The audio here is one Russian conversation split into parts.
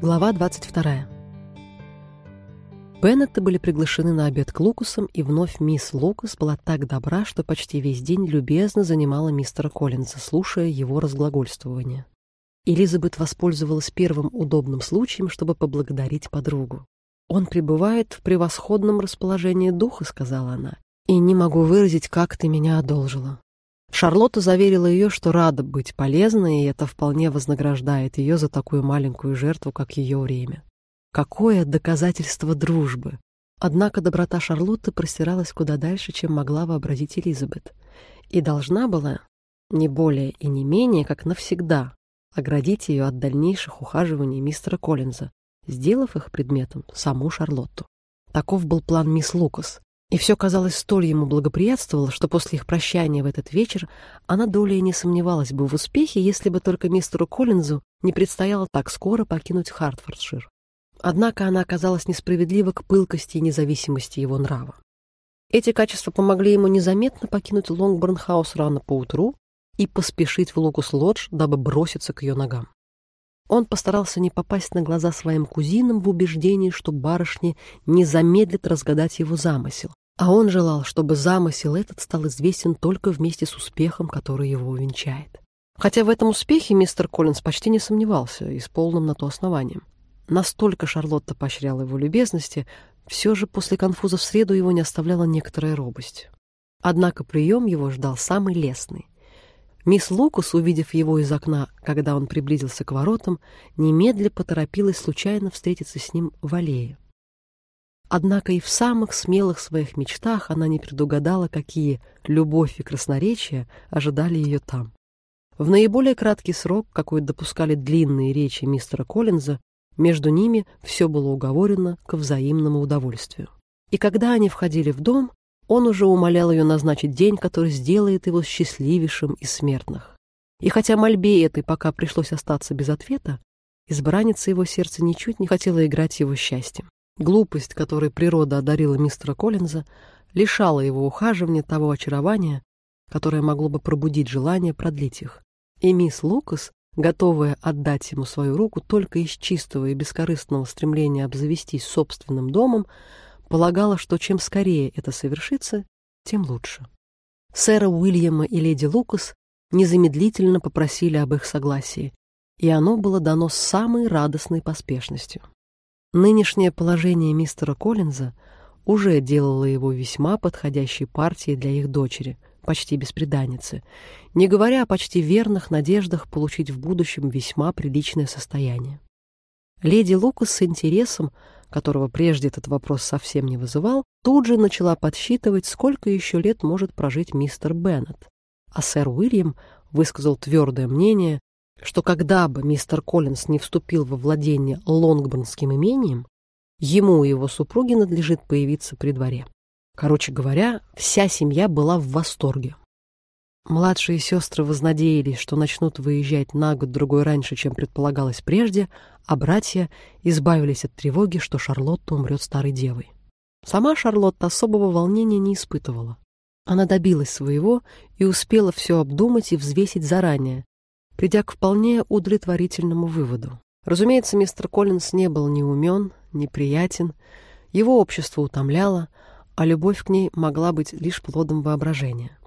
Глава 22. Беннетты были приглашены на обед к Лукасам, и вновь мисс Лукас была так добра, что почти весь день любезно занимала мистера Коллинза, слушая его разглагольствование. Элизабет воспользовалась первым удобным случаем, чтобы поблагодарить подругу. «Он пребывает в превосходном расположении духа», — сказала она, «и не могу выразить, как ты меня одолжила». Шарлотта заверила ее, что рада быть полезной, и это вполне вознаграждает ее за такую маленькую жертву, как ее время. Какое доказательство дружбы! Однако доброта Шарлотты простиралась куда дальше, чем могла вообразить Элизабет, и должна была, не более и не менее, как навсегда, оградить ее от дальнейших ухаживаний мистера Коллинза, сделав их предметом саму Шарлотту. Таков был план мисс Лукас, и все, казалось, столь ему благоприятствовало, что после их прощания в этот вечер она долей не сомневалась бы в успехе, если бы только мистеру Коллинзу не предстояло так скоро покинуть Хартфордшир. Однако она оказалась несправедлива к пылкости и независимости его нрава. Эти качества помогли ему незаметно покинуть Лонгборн-хаус рано поутру и поспешить в Лукас-лодж, дабы броситься к ее ногам. Он постарался не попасть на глаза своим кузинам в убеждении, что барышни не замедлят разгадать его замысел, а он желал, чтобы замысел этот стал известен только вместе с успехом, который его увенчает. Хотя в этом успехе мистер Коллинз почти не сомневался и с полным на то основанием. Настолько Шарлотта поощряла его любезности, все же после конфуза в среду его не оставляла некоторая робость. Однако прием его ждал самый лестный. Мисс Лукас, увидев его из окна, когда он приблизился к воротам, немедля поторопилась случайно встретиться с ним в аллее. Однако и в самых смелых своих мечтах она не предугадала, какие любовь и красноречие ожидали ее там. В наиболее краткий срок, какой допускали длинные речи мистера Коллинза, между ними все было уговорено к взаимному удовольствию. И когда они входили в дом, он уже умолял ее назначить день, который сделает его счастливейшим из смертных. И хотя мольбе этой пока пришлось остаться без ответа, избранница его сердца ничуть не хотела играть его счастьем. Глупость, которой природа одарила мистера Коллинза, лишала его ухаживания того очарования, которое могло бы пробудить желание продлить их. И мисс Лукас готовая отдать ему свою руку только из чистого и бескорыстного стремления обзавестись собственным домом, полагала, что чем скорее это совершится, тем лучше. Сэра Уильяма и леди Лукас незамедлительно попросили об их согласии, и оно было дано с самой радостной поспешностью. Нынешнее положение мистера Коллинза уже делало его весьма подходящей партией для их дочери — почти бесприданницы, не говоря о почти верных надеждах получить в будущем весьма приличное состояние. Леди Лукас с интересом, которого прежде этот вопрос совсем не вызывал, тут же начала подсчитывать, сколько еще лет может прожить мистер Беннет. А сэр Уильям высказал твердое мнение, что когда бы мистер Коллинс не вступил во владение Лонгборнским имением, ему и его супруге надлежит появиться при дворе. Короче говоря, вся семья была в восторге. Младшие сестры вознадеялись, что начнут выезжать на год-другой раньше, чем предполагалось прежде, а братья избавились от тревоги, что Шарлотта умрет старой девой. Сама Шарлотта особого волнения не испытывала. Она добилась своего и успела все обдумать и взвесить заранее, придя к вполне удовлетворительному выводу. Разумеется, мистер Коллинс не был ни умен, ни приятен, его общество утомляло, а любовь к ней могла быть лишь плодом воображения.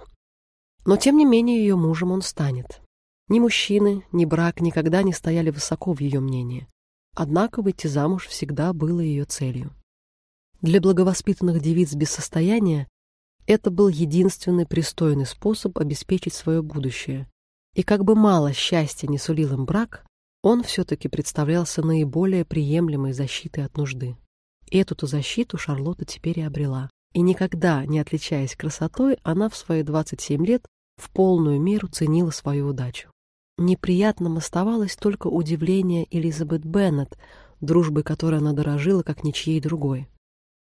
Но тем не менее ее мужем он станет. Ни мужчины, ни брак никогда не стояли высоко в ее мнении. Однако выйти замуж всегда было ее целью. Для благовоспитанных девиц без состояния это был единственный пристойный способ обеспечить свое будущее. И как бы мало счастья не сулил им брак, он все-таки представлялся наиболее приемлемой защитой от нужды. Эту-то защиту Шарлотта теперь и обрела. И никогда, не отличаясь красотой, она в свои 27 лет в полную меру ценила свою удачу. Неприятным оставалось только удивление Элизабет Беннет, дружбой которой она дорожила, как ничьей другой.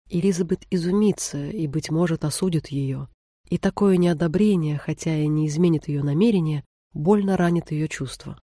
Элизабет изумится и, быть может, осудит ее. И такое неодобрение, хотя и не изменит ее намерения, больно ранит ее чувства.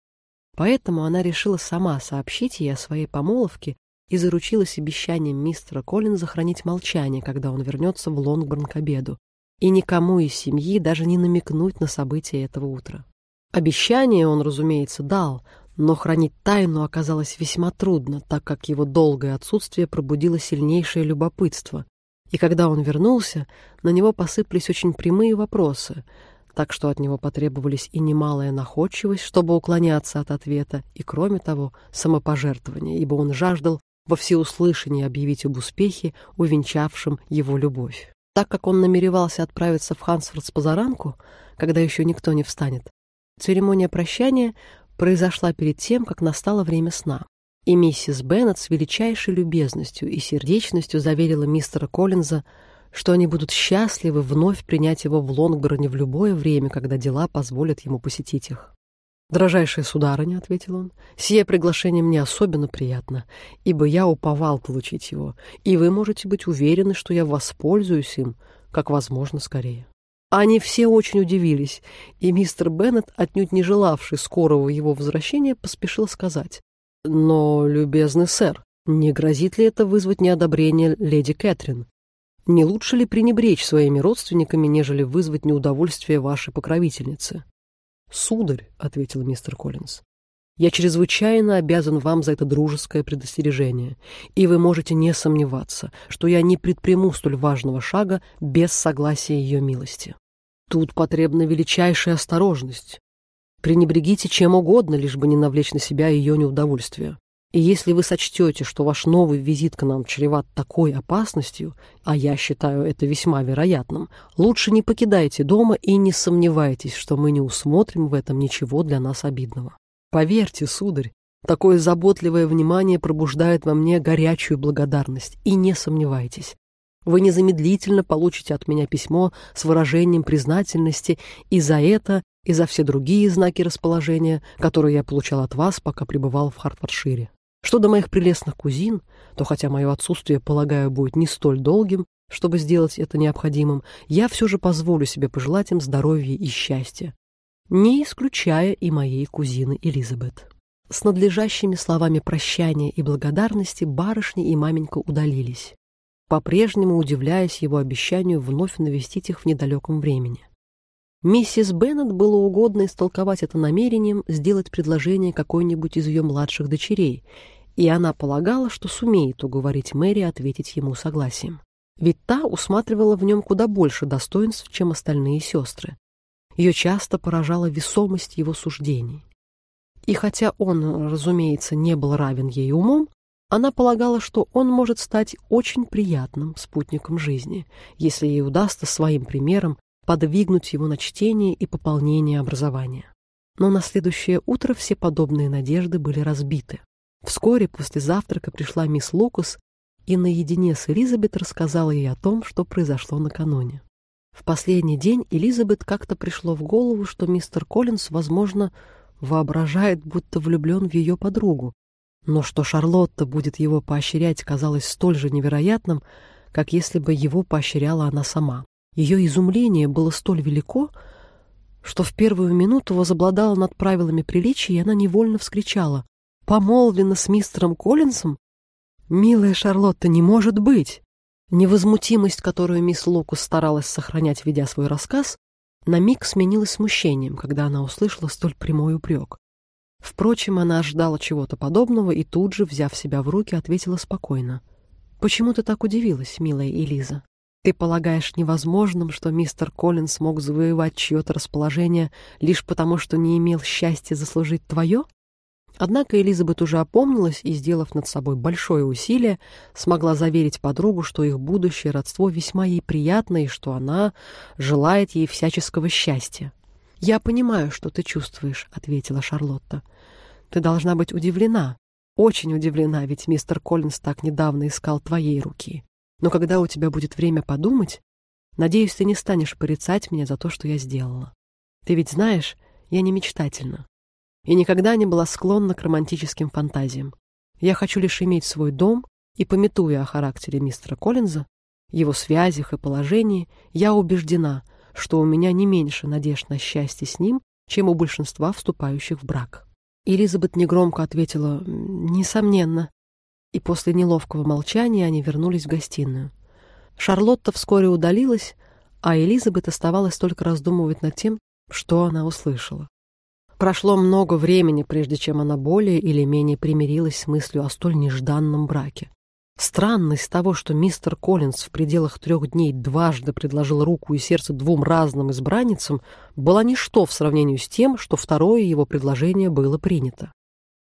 Поэтому она решила сама сообщить ей о своей помолвке и заручилась обещанием мистера Коллинза хранить молчание, когда он вернется в Лонгборн к обеду, и никому из семьи даже не намекнуть на события этого утра. Обещание он, разумеется, дал, но хранить тайну оказалось весьма трудно, так как его долгое отсутствие пробудило сильнейшее любопытство. И когда он вернулся, на него посыпались очень прямые вопросы, так что от него потребовались и немалая находчивость, чтобы уклоняться от ответа, и, кроме того, самопожертвование, ибо он жаждал во всеуслышание объявить об успехе, увенчавшем его любовь. Так как он намеревался отправиться в Хансфорд с позаранку, когда еще никто не встанет, церемония прощания произошла перед тем, как настало время сна. И миссис Беннет с величайшей любезностью и сердечностью заверила мистера Коллинза, что они будут счастливы вновь принять его в Лонгбороне в любое время, когда дела позволят ему посетить их. «Дорожайшая сударыня», — ответил он, — «сие приглашение мне особенно приятно, ибо я уповал получить его, и вы можете быть уверены, что я воспользуюсь им, как возможно скорее». Они все очень удивились, и мистер Беннет, отнюдь не желавший скорого его возвращения, поспешил сказать. «Но, любезный сэр, не грозит ли это вызвать неодобрение леди Кэтрин? Не лучше ли пренебречь своими родственниками, нежели вызвать неудовольствие вашей покровительницы?» «Сударь», — ответил мистер Коллинз, я чрезвычайно обязан вам за это дружеское предостережение, и вы можете не сомневаться, что я не предприму столь важного шага без согласия ее милости. Тут потребна величайшая осторожность. Пренебрегите чем угодно, лишь бы не навлечь на себя ее неудовольствие. И если вы сочтете, что ваш новый визит к нам чреват такой опасностью, а я считаю это весьма вероятным, лучше не покидайте дома и не сомневайтесь, что мы не усмотрим в этом ничего для нас обидного. Поверьте, сударь, такое заботливое внимание пробуждает во мне горячую благодарность, и не сомневайтесь. Вы незамедлительно получите от меня письмо с выражением признательности и за это, и за все другие знаки расположения, которые я получал от вас, пока пребывал в Хартфордшире. Что до моих прелестных кузин, то хотя мое отсутствие, полагаю, будет не столь долгим, чтобы сделать это необходимым, я все же позволю себе пожелать им здоровья и счастья не исключая и моей кузины Элизабет. С надлежащими словами прощания и благодарности барышни и маменька удалились, по-прежнему удивляясь его обещанию вновь навестить их в недалеком времени. Миссис Беннет было угодно истолковать это намерением сделать предложение какой-нибудь из ее младших дочерей, и она полагала, что сумеет уговорить Мэри ответить ему согласием. Ведь та усматривала в нем куда больше достоинств, чем остальные сестры, ее часто поражала весомость его суждений. И хотя он, разумеется, не был равен ей умом, она полагала, что он может стать очень приятным спутником жизни, если ей удастся своим примером подвигнуть его на чтение и пополнение образования. Но на следующее утро все подобные надежды были разбиты. Вскоре после завтрака пришла мисс Лукас и наедине с Элизабет рассказала ей о том, что произошло накануне. В последний день Элизабет как-то пришло в голову, что мистер Коллинз, возможно, воображает, будто влюблен в ее подругу, но что Шарлотта будет его поощрять, казалось столь же невероятным, как если бы его поощряла она сама. Ее изумление было столь велико, что в первую минуту возобладала над правилами приличия, и она невольно вскричала «Помолвлена с мистером Коллинсом? Милая Шарлотта, не может быть!» Невозмутимость, которую мисс Лукус старалась сохранять, ведя свой рассказ, на миг сменилась смущением, когда она услышала столь прямой упрек. Впрочем, она ожидала чего-то подобного и тут же, взяв себя в руки, ответила спокойно. «Почему ты так удивилась, милая Элиза? Ты полагаешь невозможным, что мистер Коллинс мог завоевать чье-то расположение лишь потому, что не имел счастья заслужить твое?» Однако Элизабет уже опомнилась и, сделав над собой большое усилие, смогла заверить подругу, что их будущее родство весьма ей приятно и что она желает ей всяческого счастья. «Я понимаю, что ты чувствуешь», — ответила Шарлотта. «Ты должна быть удивлена, очень удивлена, ведь мистер Коллинс так недавно искал твоей руки. Но когда у тебя будет время подумать, надеюсь, ты не станешь порицать меня за то, что я сделала. Ты ведь знаешь, я не мечтательна и никогда не была склонна к романтическим фантазиям. Я хочу лишь иметь свой дом, и, пометуя о характере мистера Коллинза, его связях и положении, я убеждена, что у меня не меньше надежд на счастье с ним, чем у большинства вступающих в брак. Элизабет негромко ответила «Несомненно». И после неловкого молчания они вернулись в гостиную. Шарлотта вскоре удалилась, а Элизабет оставалась только раздумывать над тем, что она услышала. Прошло много времени, прежде чем она более или менее примирилась с мыслью о столь нежданном браке. Странность того, что мистер Коллинз в пределах трех дней дважды предложил руку и сердце двум разным избранницам, была ничто в сравнении с тем, что второе его предложение было принято.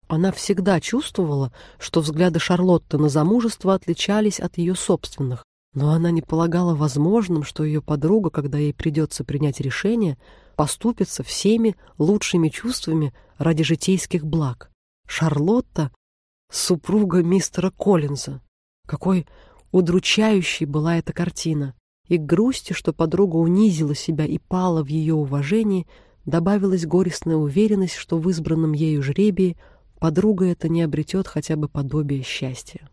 Она всегда чувствовала, что взгляды Шарлотты на замужество отличались от ее собственных, но она не полагала возможным, что ее подруга, когда ей придется принять решение, поступится всеми лучшими чувствами ради житейских благ. Шарлотта — супруга мистера Коллинза. Какой удручающей была эта картина. И к грусти, что подруга унизила себя и пала в ее уважении, добавилась горестная уверенность, что в избранном ею жребии подруга это не обретет хотя бы подобие счастья.